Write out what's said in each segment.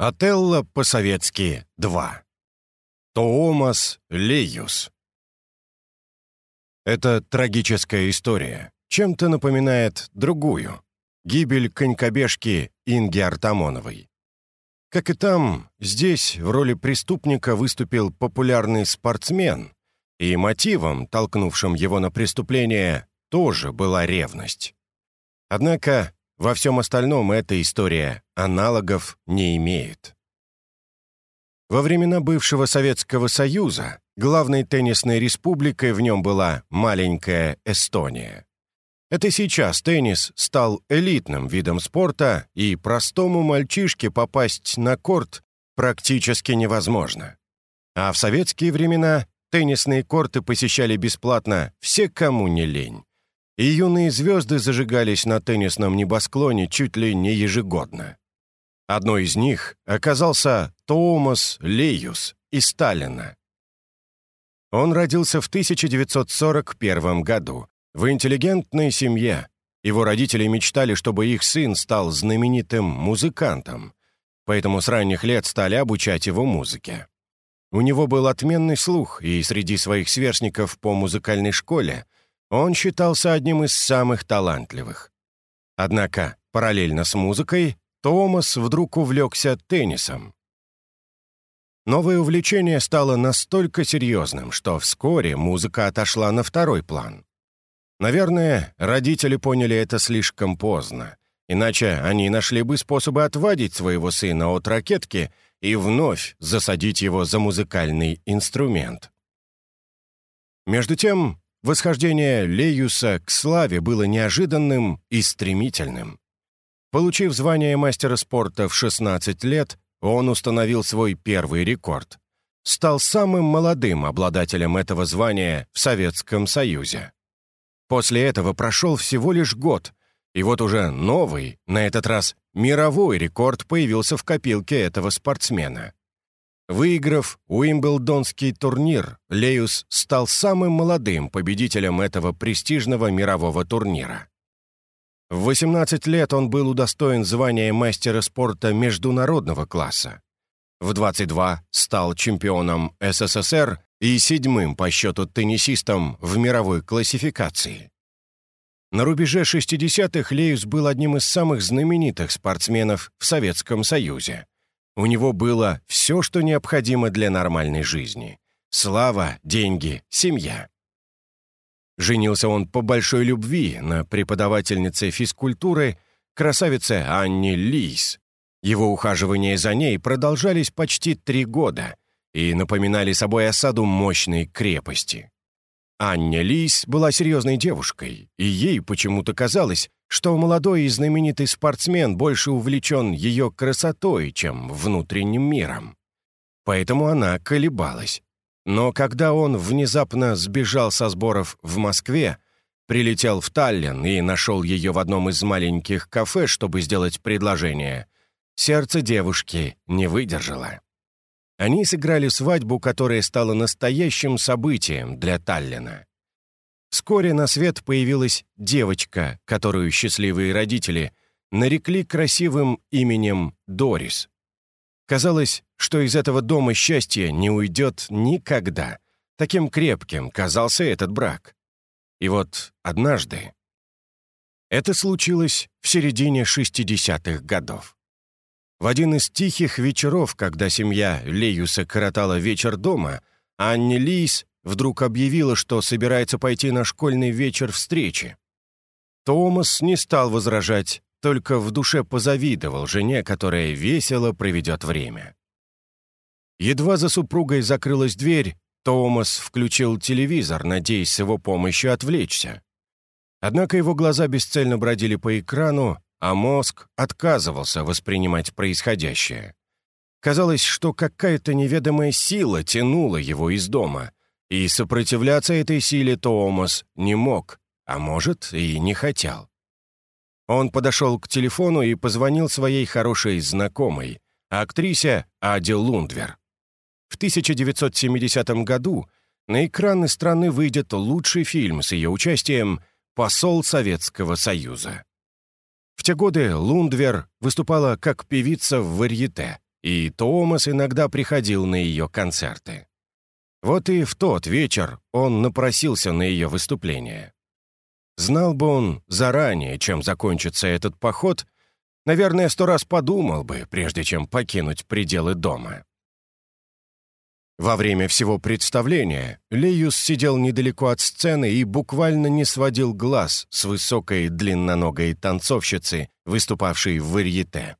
Отелло по-советски 2. Тоомас Лейюс. Это трагическая история. Чем-то напоминает другую. Гибель конькобежки Инги Артамоновой. Как и там, здесь в роли преступника выступил популярный спортсмен, и мотивом, толкнувшим его на преступление, тоже была ревность. Однако во всем остальном эта история аналогов не имеет. Во времена бывшего Советского Союза главной теннисной республикой в нем была маленькая Эстония. Это сейчас теннис стал элитным видом спорта, и простому мальчишке попасть на корт практически невозможно. А в советские времена теннисные корты посещали бесплатно все, кому не лень и юные звезды зажигались на теннисном небосклоне чуть ли не ежегодно. Одной из них оказался Томас Лейюс из Сталина. Он родился в 1941 году в интеллигентной семье. Его родители мечтали, чтобы их сын стал знаменитым музыкантом, поэтому с ранних лет стали обучать его музыке. У него был отменный слух, и среди своих сверстников по музыкальной школе – он считался одним из самых талантливых. Однако, параллельно с музыкой, Томас вдруг увлекся теннисом. Новое увлечение стало настолько серьезным, что вскоре музыка отошла на второй план. Наверное, родители поняли это слишком поздно, иначе они нашли бы способы отвадить своего сына от ракетки и вновь засадить его за музыкальный инструмент. Между тем, Восхождение Леюса к славе было неожиданным и стремительным. Получив звание мастера спорта в 16 лет, он установил свой первый рекорд. Стал самым молодым обладателем этого звания в Советском Союзе. После этого прошел всего лишь год, и вот уже новый, на этот раз мировой рекорд появился в копилке этого спортсмена. Выиграв Уимблдонский турнир, Леус стал самым молодым победителем этого престижного мирового турнира. В 18 лет он был удостоен звания мастера спорта международного класса. В 22 стал чемпионом СССР и седьмым по счету теннисистом в мировой классификации. На рубеже 60-х Леус был одним из самых знаменитых спортсменов в Советском Союзе. У него было все, что необходимо для нормальной жизни. Слава, деньги, семья. Женился он по большой любви на преподавательнице физкультуры, красавице Анне Лис. Его ухаживания за ней продолжались почти три года и напоминали собой осаду мощной крепости. Анне Лис была серьезной девушкой, и ей почему-то казалось, что молодой и знаменитый спортсмен больше увлечен ее красотой, чем внутренним миром. Поэтому она колебалась. Но когда он внезапно сбежал со сборов в Москве, прилетел в Таллин и нашел ее в одном из маленьких кафе, чтобы сделать предложение, сердце девушки не выдержало. Они сыграли свадьбу, которая стала настоящим событием для Таллина. Вскоре на свет появилась девочка, которую счастливые родители нарекли красивым именем Дорис. Казалось, что из этого дома счастья не уйдет никогда. Таким крепким казался этот брак. И вот однажды... Это случилось в середине 60-х годов. В один из тихих вечеров, когда семья Леюса коротала вечер дома, Анни Лис вдруг объявила, что собирается пойти на школьный вечер встречи. Томас не стал возражать, только в душе позавидовал жене, которая весело проведет время. Едва за супругой закрылась дверь, Томас включил телевизор, надеясь с его помощью отвлечься. Однако его глаза бесцельно бродили по экрану, а мозг отказывался воспринимать происходящее. Казалось, что какая-то неведомая сила тянула его из дома, и сопротивляться этой силе Томас не мог, а может, и не хотел. Он подошел к телефону и позвонил своей хорошей знакомой, актрисе Аде Лундвер. В 1970 году на экраны страны выйдет лучший фильм с ее участием «Посол Советского Союза». В те годы Лундвер выступала как певица в варьете, и Томас иногда приходил на ее концерты. Вот и в тот вечер он напросился на ее выступление. Знал бы он заранее, чем закончится этот поход, наверное, сто раз подумал бы, прежде чем покинуть пределы дома. Во время всего представления Леюс сидел недалеко от сцены и буквально не сводил глаз с высокой длинноногой танцовщицы, выступавшей в варьете.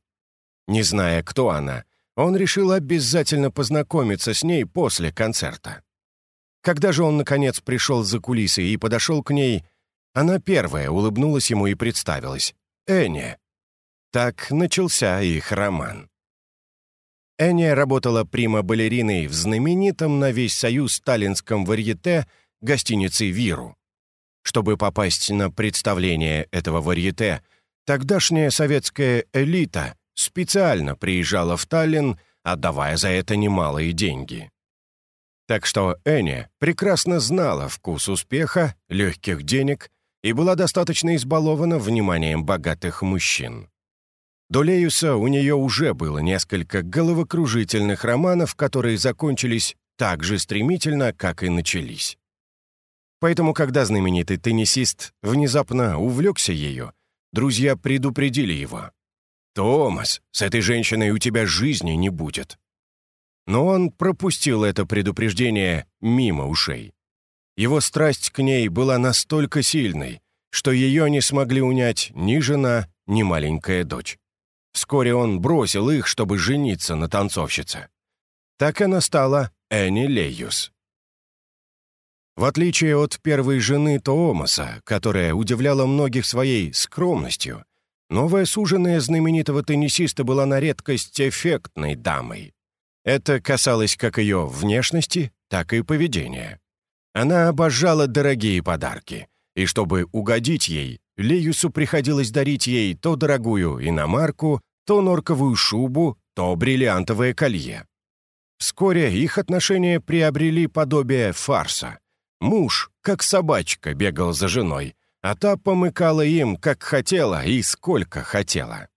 Не зная, кто она, он решил обязательно познакомиться с ней после концерта. Когда же он, наконец, пришел за кулисы и подошел к ней, она первая улыбнулась ему и представилась. Энни. Так начался их роман. Энни работала прима-балериной в знаменитом на весь союз сталинском варьете гостинице «Виру». Чтобы попасть на представление этого варьете, тогдашняя советская элита специально приезжала в Таллин, отдавая за это немалые деньги. Так что Энни прекрасно знала вкус успеха, легких денег и была достаточно избалована вниманием богатых мужчин. До Леюса у нее уже было несколько головокружительных романов, которые закончились так же стремительно, как и начались. Поэтому, когда знаменитый теннисист внезапно увлекся ею, друзья предупредили его. «Томас, с этой женщиной у тебя жизни не будет». Но он пропустил это предупреждение мимо ушей. Его страсть к ней была настолько сильной, что ее не смогли унять ни жена, ни маленькая дочь. Вскоре он бросил их, чтобы жениться на танцовщице. Так она стала Энни Лейюс. В отличие от первой жены Тоомаса, которая удивляла многих своей скромностью, новая суженая знаменитого теннисиста была на редкость эффектной дамой. Это касалось как ее внешности, так и поведения. Она обожала дорогие подарки, и чтобы угодить ей, Леюсу приходилось дарить ей то дорогую иномарку, то норковую шубу, то бриллиантовое колье. Вскоре их отношения приобрели подобие фарса. Муж, как собачка, бегал за женой, а та помыкала им, как хотела и сколько хотела.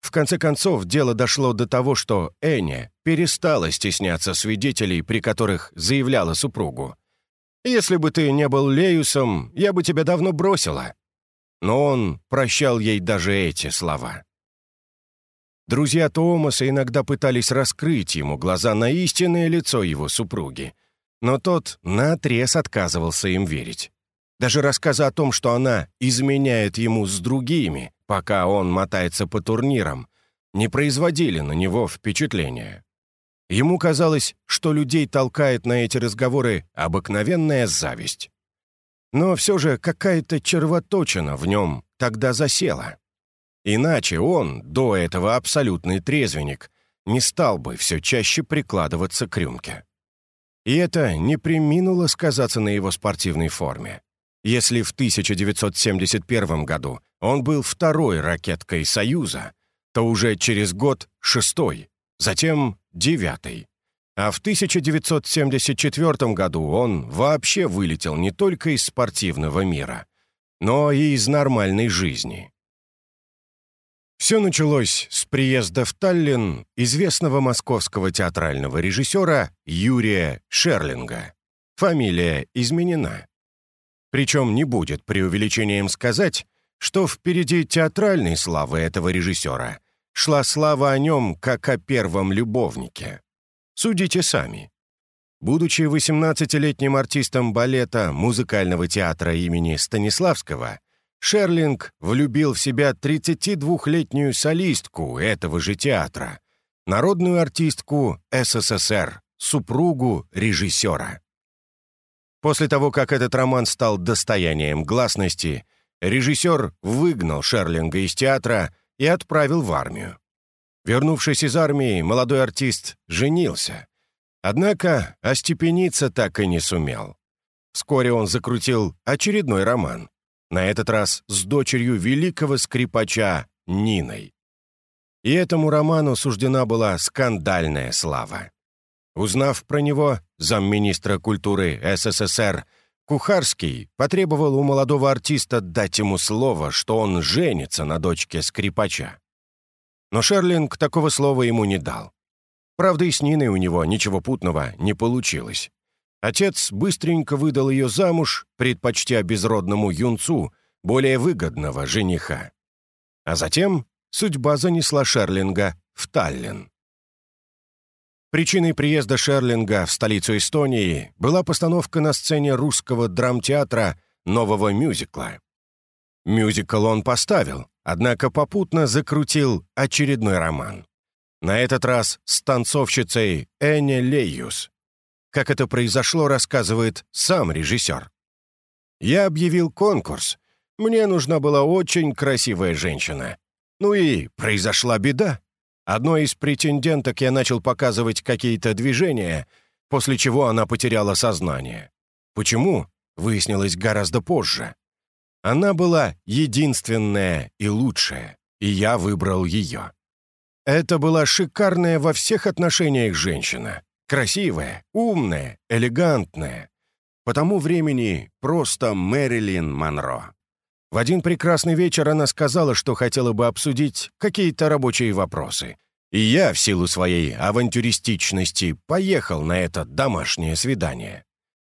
В конце концов, дело дошло до того, что Эня перестала стесняться свидетелей, при которых заявляла супругу. «Если бы ты не был Леюсом, я бы тебя давно бросила». Но он прощал ей даже эти слова. Друзья Томаса иногда пытались раскрыть ему глаза на истинное лицо его супруги, но тот наотрез отказывался им верить. Даже рассказы о том, что она изменяет ему с другими, пока он мотается по турнирам, не производили на него впечатления. Ему казалось, что людей толкает на эти разговоры обыкновенная зависть. Но все же какая-то червоточина в нем тогда засела. Иначе он, до этого абсолютный трезвенник, не стал бы все чаще прикладываться к рюмке. И это не приминуло сказаться на его спортивной форме. Если в 1971 году он был второй ракеткой «Союза», то уже через год — шестой, затем — девятый. А в 1974 году он вообще вылетел не только из спортивного мира, но и из нормальной жизни. Все началось с приезда в Таллин известного московского театрального режиссера Юрия Шерлинга. Фамилия изменена. Причем не будет преувеличением сказать, что впереди театральной славы этого режиссера шла слава о нем как о первом любовнике. Судите сами. Будучи 18-летним артистом балета музыкального театра имени Станиславского, Шерлинг влюбил в себя 32-летнюю солистку этого же театра, народную артистку СССР, супругу режиссера. После того, как этот роман стал достоянием гласности, режиссер выгнал Шерлинга из театра и отправил в армию. Вернувшись из армии, молодой артист женился. Однако остепениться так и не сумел. Вскоре он закрутил очередной роман на этот раз с дочерью великого скрипача Ниной. И этому роману суждена была скандальная слава. Узнав про него, замминистра культуры СССР Кухарский потребовал у молодого артиста дать ему слово, что он женится на дочке скрипача. Но Шерлинг такого слова ему не дал. Правда, и с Ниной у него ничего путного не получилось. Отец быстренько выдал ее замуж, предпочтя безродному юнцу, более выгодного жениха. А затем судьба занесла Шерлинга в Таллин. Причиной приезда Шерлинга в столицу Эстонии была постановка на сцене русского драмтеатра нового мюзикла. Мюзикл он поставил, однако попутно закрутил очередной роман. На этот раз с танцовщицей Энни Лейюс. Как это произошло, рассказывает сам режиссер. «Я объявил конкурс. Мне нужна была очень красивая женщина. Ну и произошла беда. Одной из претенденток я начал показывать какие-то движения, после чего она потеряла сознание. Почему? Выяснилось гораздо позже. Она была единственная и лучшая, и я выбрал ее. Это была шикарная во всех отношениях женщина. Красивая, умная, элегантная. По тому времени просто Мэрилин Монро. В один прекрасный вечер она сказала, что хотела бы обсудить какие-то рабочие вопросы. И я, в силу своей авантюристичности, поехал на это домашнее свидание.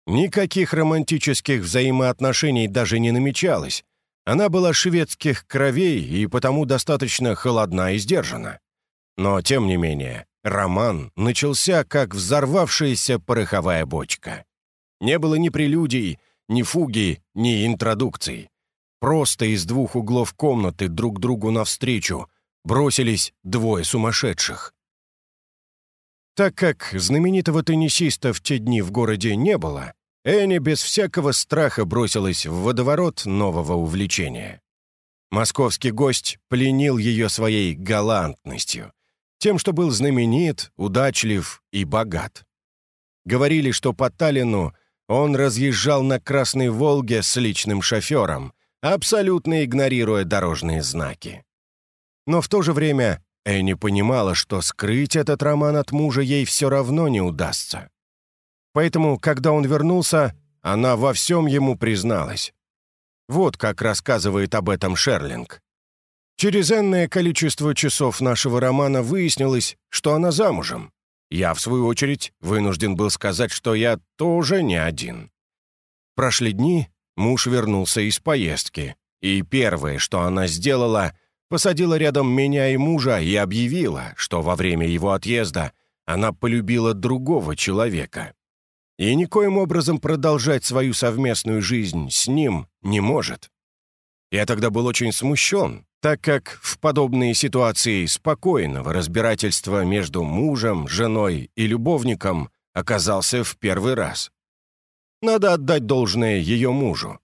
Никаких романтических взаимоотношений даже не намечалось. Она была шведских кровей и потому достаточно холодна и сдержана. Но, тем не менее, роман начался как взорвавшаяся пороховая бочка. Не было ни прелюдий, ни фуги, ни интродукций. Просто из двух углов комнаты друг другу навстречу бросились двое сумасшедших. Так как знаменитого теннисиста в те дни в городе не было, Энни без всякого страха бросилась в водоворот нового увлечения. Московский гость пленил ее своей галантностью, тем, что был знаменит, удачлив и богат. Говорили, что по Таллину он разъезжал на Красной Волге с личным шофером, абсолютно игнорируя дорожные знаки. Но в то же время Энни понимала, что скрыть этот роман от мужа ей все равно не удастся. Поэтому, когда он вернулся, она во всем ему призналась. Вот как рассказывает об этом Шерлинг. Через энное количество часов нашего романа выяснилось, что она замужем. Я, в свою очередь, вынужден был сказать, что я тоже не один. Прошли дни, муж вернулся из поездки, и первое, что она сделала, посадила рядом меня и мужа и объявила, что во время его отъезда она полюбила другого человека. И никоим образом продолжать свою совместную жизнь с ним не может. Я тогда был очень смущен, так как в подобные ситуации спокойного разбирательства между мужем, женой и любовником оказался в первый раз. Надо отдать должное ее мужу.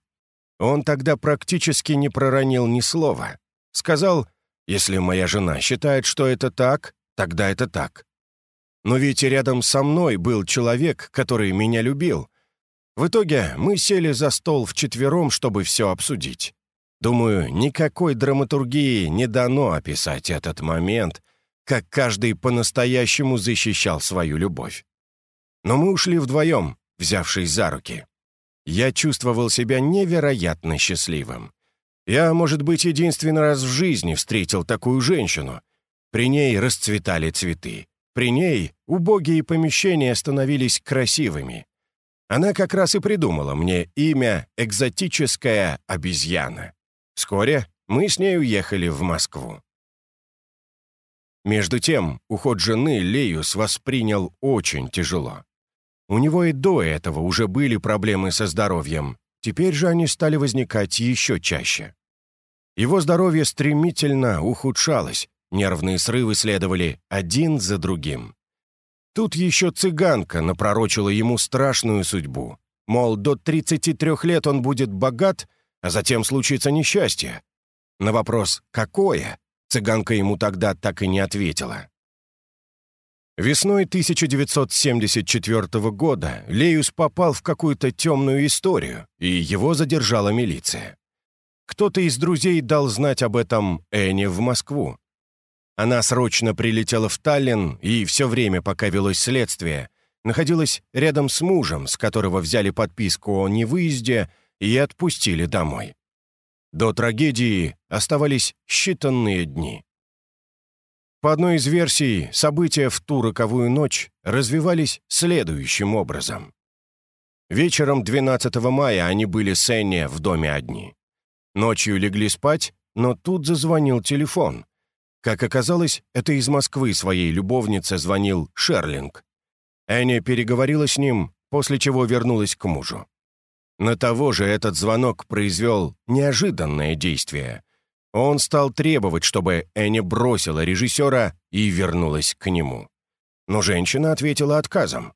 Он тогда практически не проронил ни слова. Сказал, если моя жена считает, что это так, тогда это так. Но ведь рядом со мной был человек, который меня любил. В итоге мы сели за стол вчетвером, чтобы все обсудить. Думаю, никакой драматургии не дано описать этот момент, как каждый по-настоящему защищал свою любовь. Но мы ушли вдвоем, взявшись за руки. Я чувствовал себя невероятно счастливым. Я, может быть, единственный раз в жизни встретил такую женщину. При ней расцветали цветы. При ней убогие помещения становились красивыми. Она как раз и придумала мне имя «Экзотическая обезьяна». Вскоре мы с ней уехали в Москву. Между тем, уход жены Леюс воспринял очень тяжело. У него и до этого уже были проблемы со здоровьем, теперь же они стали возникать еще чаще. Его здоровье стремительно ухудшалось, нервные срывы следовали один за другим. Тут еще цыганка напророчила ему страшную судьбу. Мол, до 33 лет он будет богат — а затем случится несчастье. На вопрос «какое?» цыганка ему тогда так и не ответила. Весной 1974 года Леюс попал в какую-то темную историю, и его задержала милиция. Кто-то из друзей дал знать об этом Энне в Москву. Она срочно прилетела в Таллин и все время, пока велось следствие, находилась рядом с мужем, с которого взяли подписку о невыезде и отпустили домой. До трагедии оставались считанные дни. По одной из версий, события в ту роковую ночь развивались следующим образом. Вечером 12 мая они были с Энни в доме одни. Ночью легли спать, но тут зазвонил телефон. Как оказалось, это из Москвы своей любовнице звонил Шерлинг. Энни переговорила с ним, после чего вернулась к мужу. На того же этот звонок произвел неожиданное действие. Он стал требовать, чтобы Энни бросила режиссера и вернулась к нему. Но женщина ответила отказом.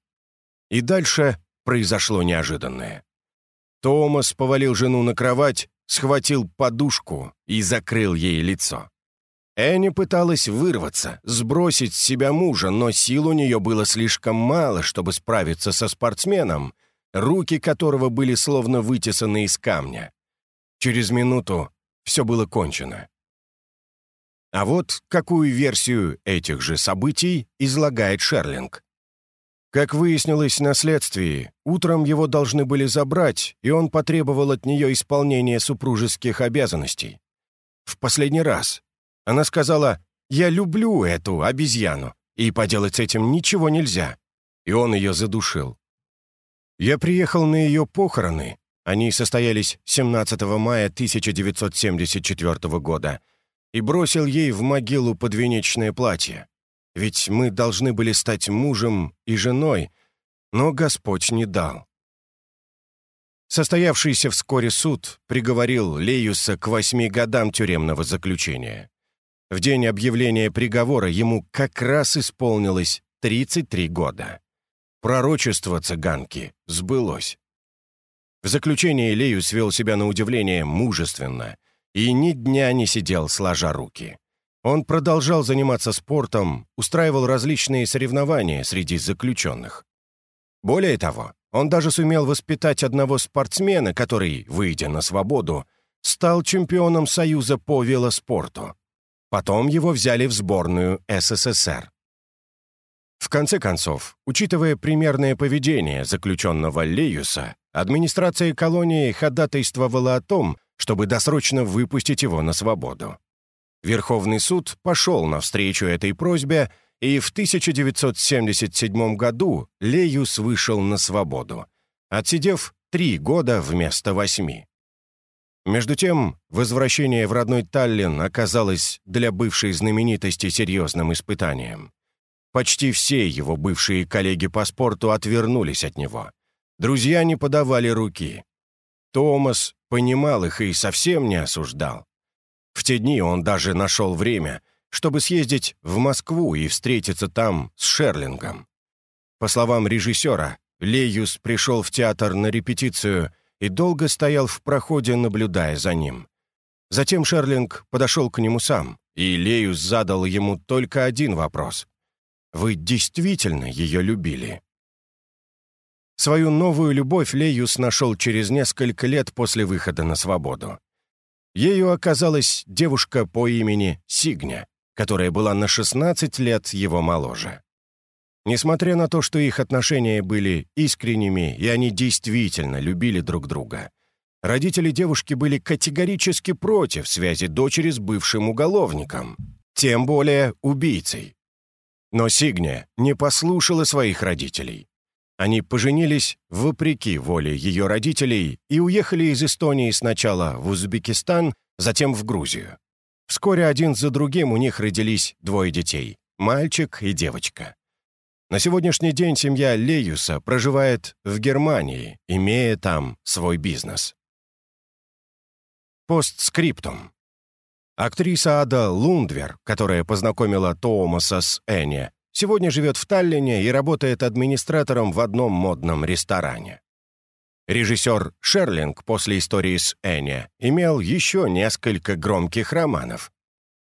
И дальше произошло неожиданное. Томас повалил жену на кровать, схватил подушку и закрыл ей лицо. Энни пыталась вырваться, сбросить с себя мужа, но сил у нее было слишком мало, чтобы справиться со спортсменом, руки которого были словно вытесаны из камня. Через минуту все было кончено. А вот какую версию этих же событий излагает Шерлинг. Как выяснилось на следствии, утром его должны были забрать, и он потребовал от нее исполнения супружеских обязанностей. В последний раз, она сказала, «Я люблю эту обезьяну, и поделать с этим ничего нельзя». И он ее задушил. Я приехал на ее похороны. Они состоялись 17 мая 1974 года и бросил ей в могилу подвенечное платье. Ведь мы должны были стать мужем и женой, но Господь не дал. Состоявшийся вскоре суд приговорил Леюса к восьми годам тюремного заключения. В день объявления приговора ему как раз исполнилось 33 года. Пророчество цыганки сбылось. В заключение Леюс вел себя на удивление мужественно и ни дня не сидел сложа руки. Он продолжал заниматься спортом, устраивал различные соревнования среди заключенных. Более того, он даже сумел воспитать одного спортсмена, который, выйдя на свободу, стал чемпионом Союза по велоспорту. Потом его взяли в сборную СССР. В конце концов, учитывая примерное поведение заключенного Леюса, администрация колонии ходатайствовала о том, чтобы досрочно выпустить его на свободу. Верховный суд пошел навстречу этой просьбе, и в 1977 году Леюс вышел на свободу, отсидев три года вместо восьми. Между тем, возвращение в родной Таллин оказалось для бывшей знаменитости серьезным испытанием. Почти все его бывшие коллеги по спорту отвернулись от него. Друзья не подавали руки. Томас понимал их и совсем не осуждал. В те дни он даже нашел время, чтобы съездить в Москву и встретиться там с Шерлингом. По словам режиссера, Леюс пришел в театр на репетицию — и долго стоял в проходе, наблюдая за ним. Затем Шерлинг подошел к нему сам, и Леюс задал ему только один вопрос. «Вы действительно ее любили?» Свою новую любовь Леюс нашел через несколько лет после выхода на свободу. Ею оказалась девушка по имени Сигня, которая была на 16 лет его моложе. Несмотря на то, что их отношения были искренними, и они действительно любили друг друга, родители девушки были категорически против связи дочери с бывшим уголовником, тем более убийцей. Но Сигня не послушала своих родителей. Они поженились вопреки воле ее родителей и уехали из Эстонии сначала в Узбекистан, затем в Грузию. Вскоре один за другим у них родились двое детей — мальчик и девочка. На сегодняшний день семья Леюса проживает в Германии, имея там свой бизнес. Постскриптум. Актриса Ада Лундвер, которая познакомила Томаса с Энни, сегодня живет в Таллине и работает администратором в одном модном ресторане. Режиссер Шерлинг после истории с Энни имел еще несколько громких романов.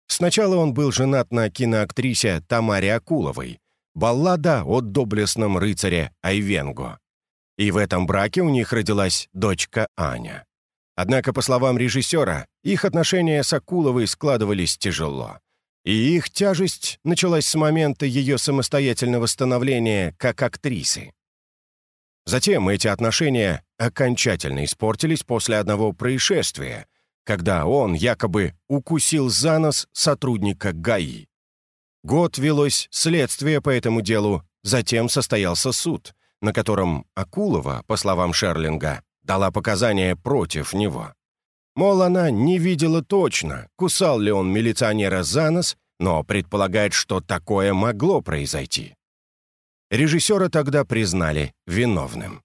Сначала он был женат на киноактрисе Тамаре Акуловой, Баллада о доблестном рыцаре Айвенго. И в этом браке у них родилась дочка Аня. Однако, по словам режиссера, их отношения с Акуловой складывались тяжело. И их тяжесть началась с момента ее самостоятельного становления как актрисы. Затем эти отношения окончательно испортились после одного происшествия, когда он якобы укусил за нос сотрудника ГАИ. Год велось следствие по этому делу, затем состоялся суд, на котором Акулова, по словам Шерлинга, дала показания против него. Мол, она не видела точно, кусал ли он милиционера за нос, но предполагает, что такое могло произойти. Режиссера тогда признали виновным.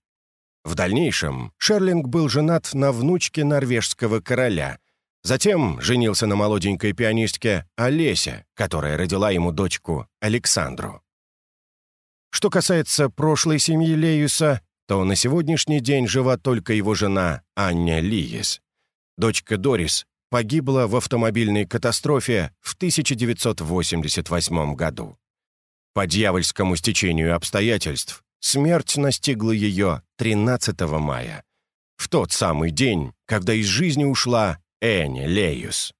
В дальнейшем Шерлинг был женат на внучке норвежского короля, затем женился на молоденькой пианистке Олеся, которая родила ему дочку Александру. Что касается прошлой семьи Леюса, то на сегодняшний день жива только его жена Ання Лиес. Дочка Дорис погибла в автомобильной катастрофе в 1988 году. По дьявольскому стечению обстоятельств смерть настигла ее 13 мая, в тот самый день, когда из жизни ушла Энни Леюс.